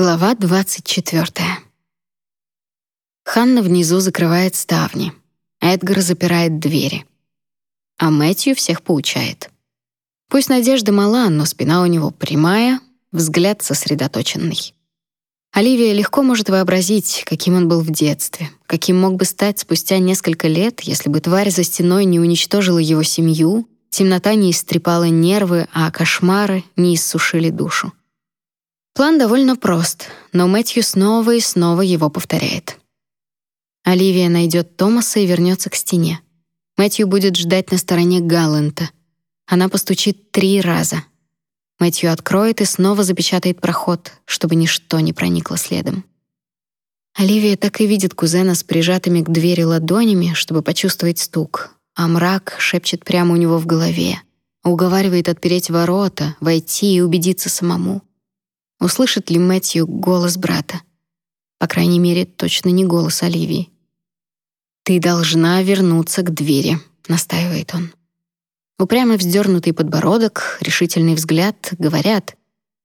Глава 24. Ханна внизу закрывает ставни. Эдгар запирает двери. А Мэтью всех поучает. Пусть надежда мала, но спина у него прямая, взгляд сосредоточенный. Оливия легко может вообразить, каким он был в детстве, каким мог бы стать спустя несколько лет, если бы тварь за стеной не уничтожила его семью, темнота не истрепала нервы, а кошмары не иссушили душу. План довольно прост, но Мэтью снова и снова его повторяет. Оливия найдет Томаса и вернется к стене. Мэтью будет ждать на стороне Галлента. Она постучит три раза — Мэтью откроет и снова запечатает проход, чтобы ничто не проникло следом. Оливия так и видит кузена с прижатыми к двери ладонями, чтобы почувствовать стук, а мрак шепчет прямо у него в голове, уговаривает отпереть ворота, войти и убедиться самому. Услышит ли Мэтью голос брата? По крайней мере, точно не голос Оливии. «Ты должна вернуться к двери», — настаивает он. Упрямый вздернутый подбородок, решительный взгляд говорят,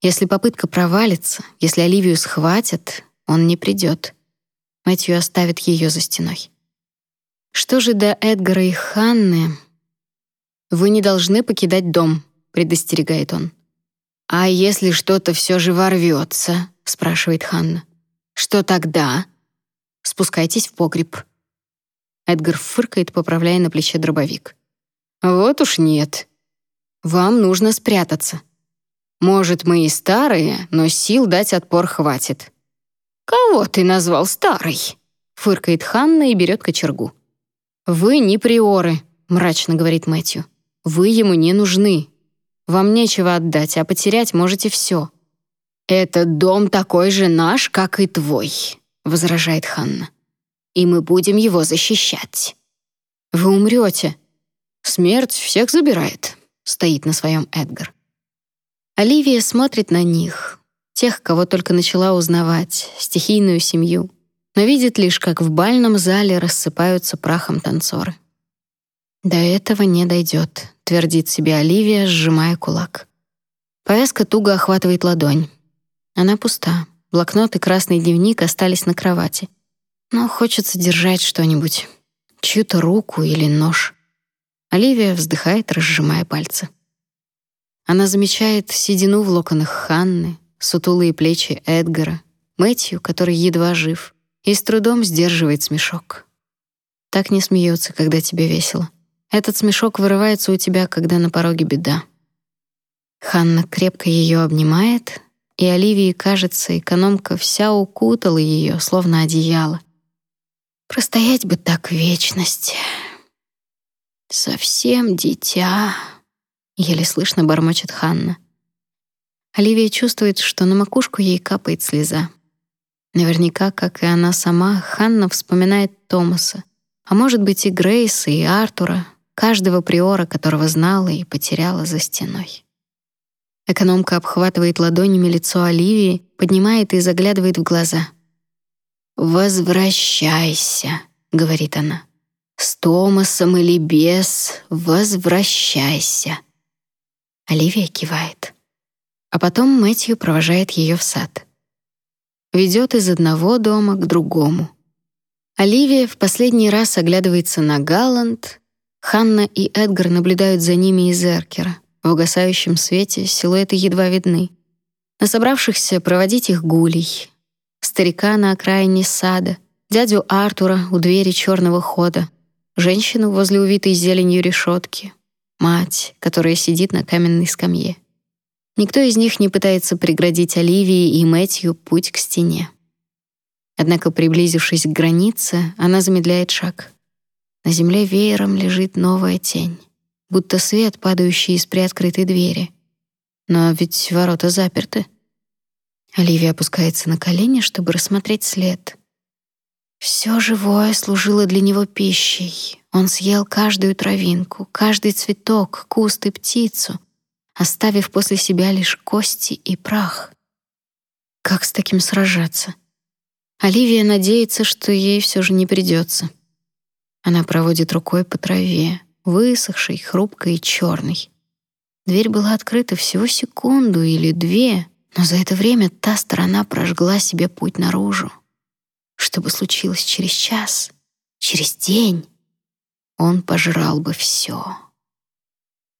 если попытка провалится, если Оливию схватят, он не придет. Мэтью оставит ее за стеной. Что же до Эдгара и Ханны? Вы не должны покидать дом, предостерегает он. А если что-то все же ворвется, спрашивает Ханна. Что тогда? Спускайтесь в погреб. Эдгар фыркает, поправляя на плече дробовик. Вот уж нет. Вам нужно спрятаться. Может, мы и старые, но сил дать отпор хватит. Кого ты назвал старой? Фыркает Ханна и берет кочергу. Вы не приоры, мрачно говорит Мэтью. Вы ему не нужны. Вам нечего отдать, а потерять можете все. Этот дом такой же наш, как и твой, возражает Ханна. И мы будем его защищать. Вы умрете, Смерть всех забирает, стоит на своем Эдгар. Оливия смотрит на них, тех, кого только начала узнавать, стихийную семью, но видит лишь, как в бальном зале рассыпаются прахом танцоры. До этого не дойдет, твердит себе Оливия, сжимая кулак. Повязка туго охватывает ладонь. Она пуста. Блокнот и красный дневник остались на кровати. Но хочется держать что-нибудь. Чью-то руку или нож. Оливия вздыхает, разжимая пальцы. Она замечает седину в локонах Ханны, сутулые плечи Эдгара, Мэтью, который едва жив, и с трудом сдерживает смешок. Так не смеется, когда тебе весело. Этот смешок вырывается у тебя, когда на пороге беда. Ханна крепко ее обнимает, и Оливии кажется, экономка вся укутала ее, словно одеяло. Простоять бы так вечность. «Совсем дитя», — еле слышно бормочет Ханна. Оливия чувствует, что на макушку ей капает слеза. Наверняка, как и она сама, Ханна вспоминает Томаса, а может быть и Грейса, и Артура, каждого приора, которого знала и потеряла за стеной. Экономка обхватывает ладонями лицо Оливии, поднимает и заглядывает в глаза. «Возвращайся», — говорит она. С Томасом или без, возвращайся. Оливия кивает. А потом Мэтью провожает ее в сад. Ведет из одного дома к другому. Оливия в последний раз оглядывается на Галланд. Ханна и Эдгар наблюдают за ними из эркера. В угасающем свете силуэты едва видны. На собравшихся проводить их гулей. Старика на окраине сада, дядю Артура у двери черного хода, женщину возле увитой зеленью решетки, мать, которая сидит на каменной скамье. Никто из них не пытается преградить Оливии и Мэтью путь к стене. Однако, приблизившись к границе, она замедляет шаг. На земле веером лежит новая тень, будто свет, падающий из приоткрытой двери. Но ведь ворота заперты. Оливия опускается на колени, чтобы рассмотреть след — все живое служило для него пищей. Он съел каждую травинку, каждый цветок, куст и птицу, оставив после себя лишь кости и прах. Как с таким сражаться? Оливия надеется, что ей все же не придется. Она проводит рукой по траве, высохшей, хрупкой и черной. Дверь была открыта всего секунду или две, Но за это время та сторона прожгла себе путь наружу. Что бы случилось через час, через день, он пожрал бы все.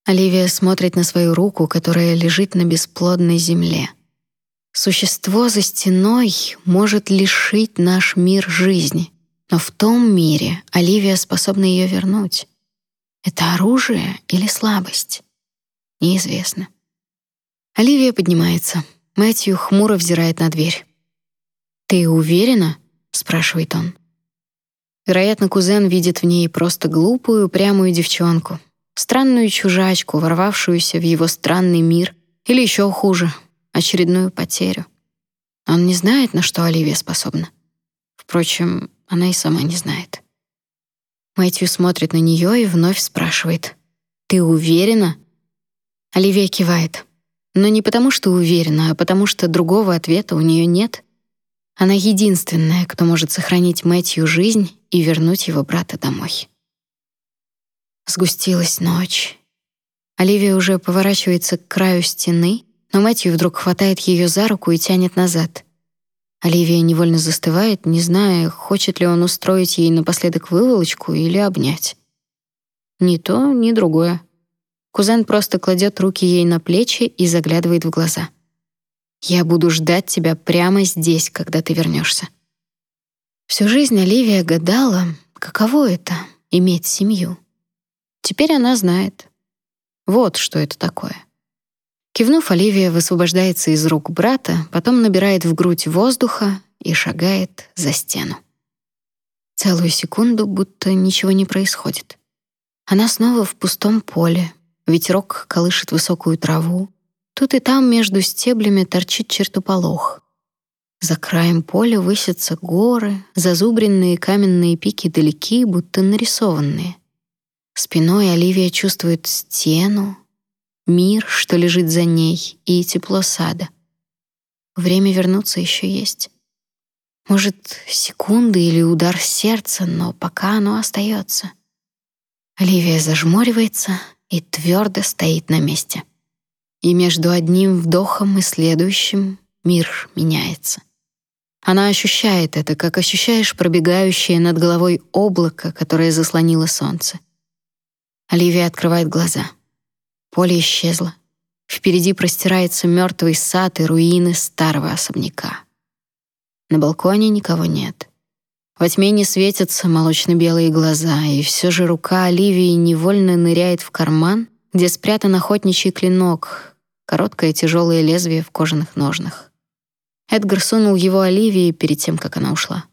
Оливия смотрит на свою руку, которая лежит на бесплодной земле. Существо за стеной может лишить наш мир жизни, но в том мире Оливия способна ее вернуть. Это оружие или слабость? Неизвестно. Оливия поднимается. Мэтью хмуро взирает на дверь. «Ты уверена?» — спрашивает он. Вероятно, кузен видит в ней просто глупую, прямую девчонку, странную чужачку, ворвавшуюся в его странный мир, или еще хуже, очередную потерю. Он не знает, на что Оливия способна. Впрочем, она и сама не знает. Мэтью смотрит на нее и вновь спрашивает. «Ты уверена?» Оливия кивает. Но не потому, что уверена, а потому что другого ответа у нее нет. Она единственная, кто может сохранить Мэтью жизнь и вернуть его брата домой. Сгустилась ночь. Оливия уже поворачивается к краю стены, но Мэтью вдруг хватает ее за руку и тянет назад. Оливия невольно застывает, не зная, хочет ли он устроить ей напоследок выволочку или обнять. Ни то, ни другое. Кузен просто кладет руки ей на плечи и заглядывает в глаза. «Я буду ждать тебя прямо здесь, когда ты вернешься». Всю жизнь Оливия гадала, каково это — иметь семью. Теперь она знает. Вот что это такое. Кивнув, Оливия высвобождается из рук брата, потом набирает в грудь воздуха и шагает за стену. Целую секунду будто ничего не происходит. Она снова в пустом поле. Ветерок колышет высокую траву. Тут и там между стеблями торчит чертополох. За краем поля высятся горы, зазубренные каменные пики далеки, будто нарисованные. Спиной Оливия чувствует стену, мир, что лежит за ней, и тепло сада. Время вернуться еще есть. Может, секунды или удар сердца, но пока оно остается. Оливия зажмуривается и твердо стоит на месте. И между одним вдохом и следующим мир меняется. Она ощущает это, как ощущаешь пробегающее над головой облако, которое заслонило солнце. Оливия открывает глаза — Поле исчезло. Впереди простирается мертвый сад и руины старого особняка. На балконе никого нет. Во тьме не светятся молочно-белые глаза, и все же рука Оливии невольно ныряет в карман, где спрятан охотничий клинок, короткое тяжелое лезвие в кожаных ножнах. Эдгар сунул его Оливии перед тем, как она ушла.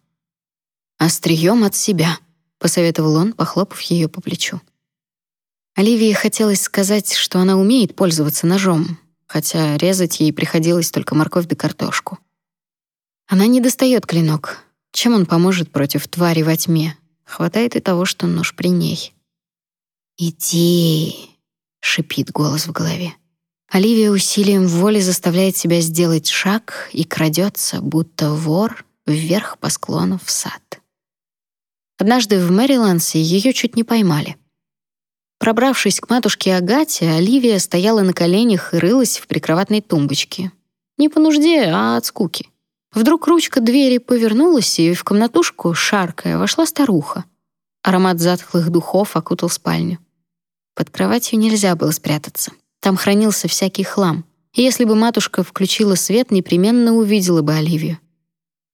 «Острием от себя», — посоветовал он, похлопав ее по плечу. Оливии хотелось сказать, что она умеет пользоваться ножом, хотя резать ей приходилось только морковь да картошку. Она не достает клинок. Чем он поможет против твари во тьме? Хватает и того, что нож при ней. «Иди!» — шипит голос в голове. Оливия усилием воли заставляет себя сделать шаг и крадется, будто вор, вверх по склону в сад. Однажды в Мэриландсе ее чуть не поймали. Пробравшись к матушке Агате, Оливия стояла на коленях и рылась в прикроватной тумбочке. Не по нужде, а от скуки. Вдруг ручка двери повернулась, и в комнатушку, шаркая, вошла старуха. Аромат затхлых духов окутал спальню. Под кроватью нельзя было спрятаться. Там хранился всякий хлам. И если бы матушка включила свет, непременно увидела бы Оливию.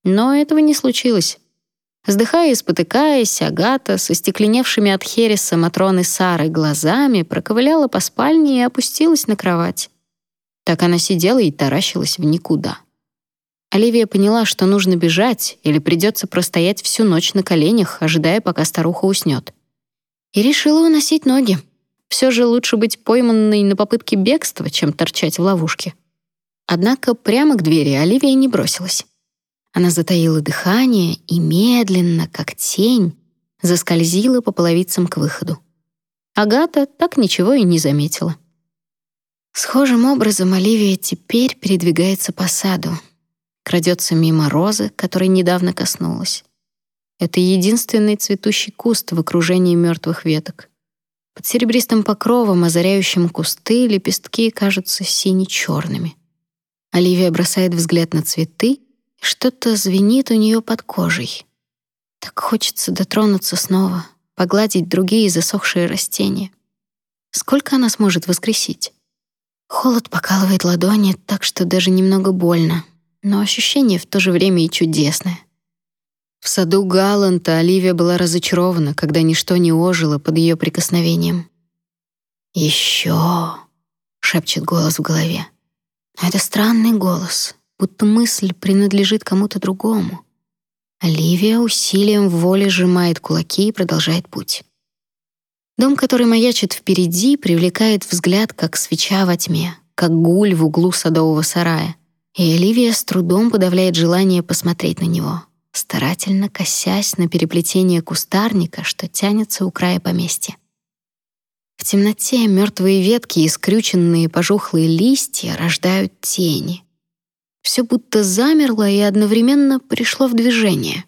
Но этого не случилось. Вздыхая и спотыкаясь, Агата со стекленевшими от хереса Матроны Сары глазами проковыляла по спальне и опустилась на кровать. Так она сидела и таращилась в никуда. Оливия поняла, что нужно бежать или придется простоять всю ночь на коленях, ожидая, пока старуха уснет. И решила уносить ноги. Все же лучше быть пойманной на попытке бегства, чем торчать в ловушке. Однако прямо к двери Оливия не бросилась. Она затаила дыхание и медленно, как тень, заскользила по половицам к выходу. Агата так ничего и не заметила. Схожим образом Оливия теперь передвигается по саду, крадется мимо розы, которой недавно коснулась. Это единственный цветущий куст в окружении мертвых веток. Под серебристым покровом, озаряющим кусты, лепестки кажутся сине-черными. Оливия бросает взгляд на цветы, что-то звенит у нее под кожей. Так хочется дотронуться снова, погладить другие засохшие растения. Сколько она сможет воскресить? Холод покалывает ладони, так что даже немного больно, но ощущение в то же время и чудесное. В саду Галланта Оливия была разочарована, когда ничто не ожило под ее прикосновением. «Еще!» — шепчет голос в голове. это странный голос, будто мысль принадлежит кому-то другому. Оливия усилием воли сжимает кулаки и продолжает путь. Дом, который маячит впереди, привлекает взгляд, как свеча во тьме, как гуль в углу садового сарая. И Оливия с трудом подавляет желание посмотреть на него, старательно косясь на переплетение кустарника, что тянется у края поместья. В темноте мертвые ветки и скрюченные пожухлые листья рождают тени. Все будто замерло и одновременно пришло в движение.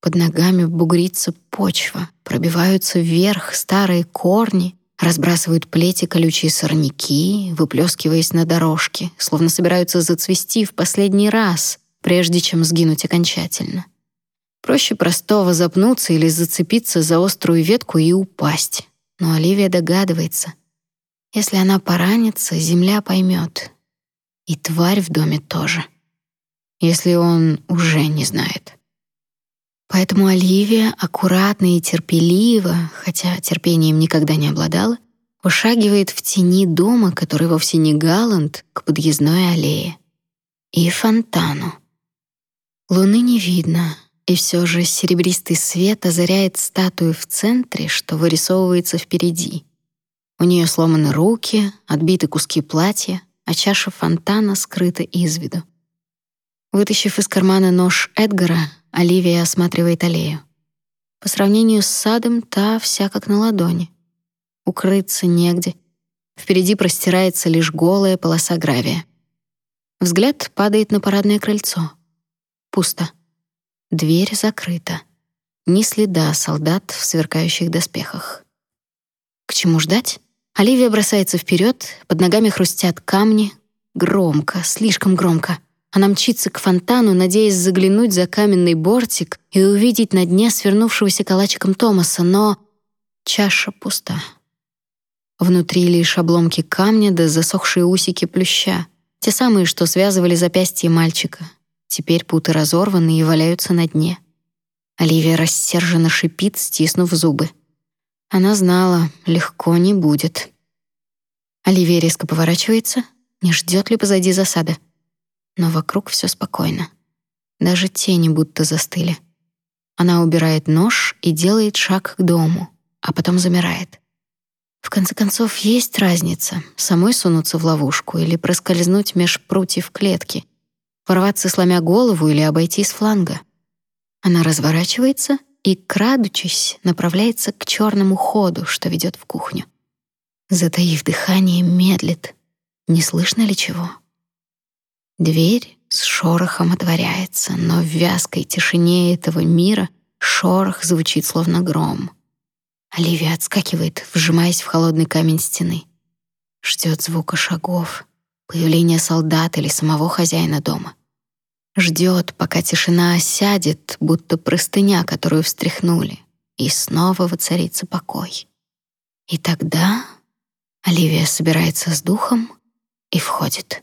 Под ногами бугрится почва, пробиваются вверх старые корни, разбрасывают плети колючие сорняки, выплескиваясь на дорожке, словно собираются зацвести в последний раз, прежде чем сгинуть окончательно. Проще простого запнуться или зацепиться за острую ветку и упасть. Но Оливия догадывается. Если она поранится, земля поймет. И тварь в доме тоже. Если он уже не знает. Поэтому Оливия аккуратно и терпеливо, хотя терпением никогда не обладала, вышагивает в тени дома, который вовсе не Галланд, к подъездной аллее. И фонтану. Луны не видно, и все же серебристый свет озаряет статую в центре, что вырисовывается впереди. У нее сломаны руки, отбиты куски платья, а чаша фонтана скрыта из виду. Вытащив из кармана нож Эдгара, Оливия осматривает аллею. По сравнению с садом, та вся как на ладони. Укрыться негде. Впереди простирается лишь голая полоса гравия. Взгляд падает на парадное крыльцо. Пусто. Дверь закрыта. Ни следа солдат в сверкающих доспехах. К чему ждать? Оливия бросается вперед, под ногами хрустят камни. Громко, слишком громко — она мчится к фонтану, надеясь заглянуть за каменный бортик и увидеть на дне свернувшегося калачиком Томаса, но чаша пуста. Внутри лишь обломки камня да засохшие усики плюща, те самые, что связывали запястье мальчика. Теперь путы разорваны и валяются на дне. Оливия рассерженно шипит, стиснув зубы. Она знала, легко не будет. Оливия резко поворачивается, не ждет ли позади засада но вокруг все спокойно. Даже тени будто застыли. Она убирает нож и делает шаг к дому, а потом замирает. В конце концов, есть разница — самой сунуться в ловушку или проскользнуть меж прутьев клетки, ворваться, сломя голову или обойти с фланга. Она разворачивается и, крадучись, направляется к черному ходу, что ведет в кухню. Затаив дыхание, медлит. Не слышно ли чего? Дверь с шорохом отворяется, но в вязкой тишине этого мира шорох звучит словно гром. Оливия отскакивает, вжимаясь в холодный камень стены. Ждет звука шагов, появления солдат или самого хозяина дома. Ждет, пока тишина осядет, будто простыня, которую встряхнули, и снова воцарится покой. И тогда Оливия собирается с духом и входит.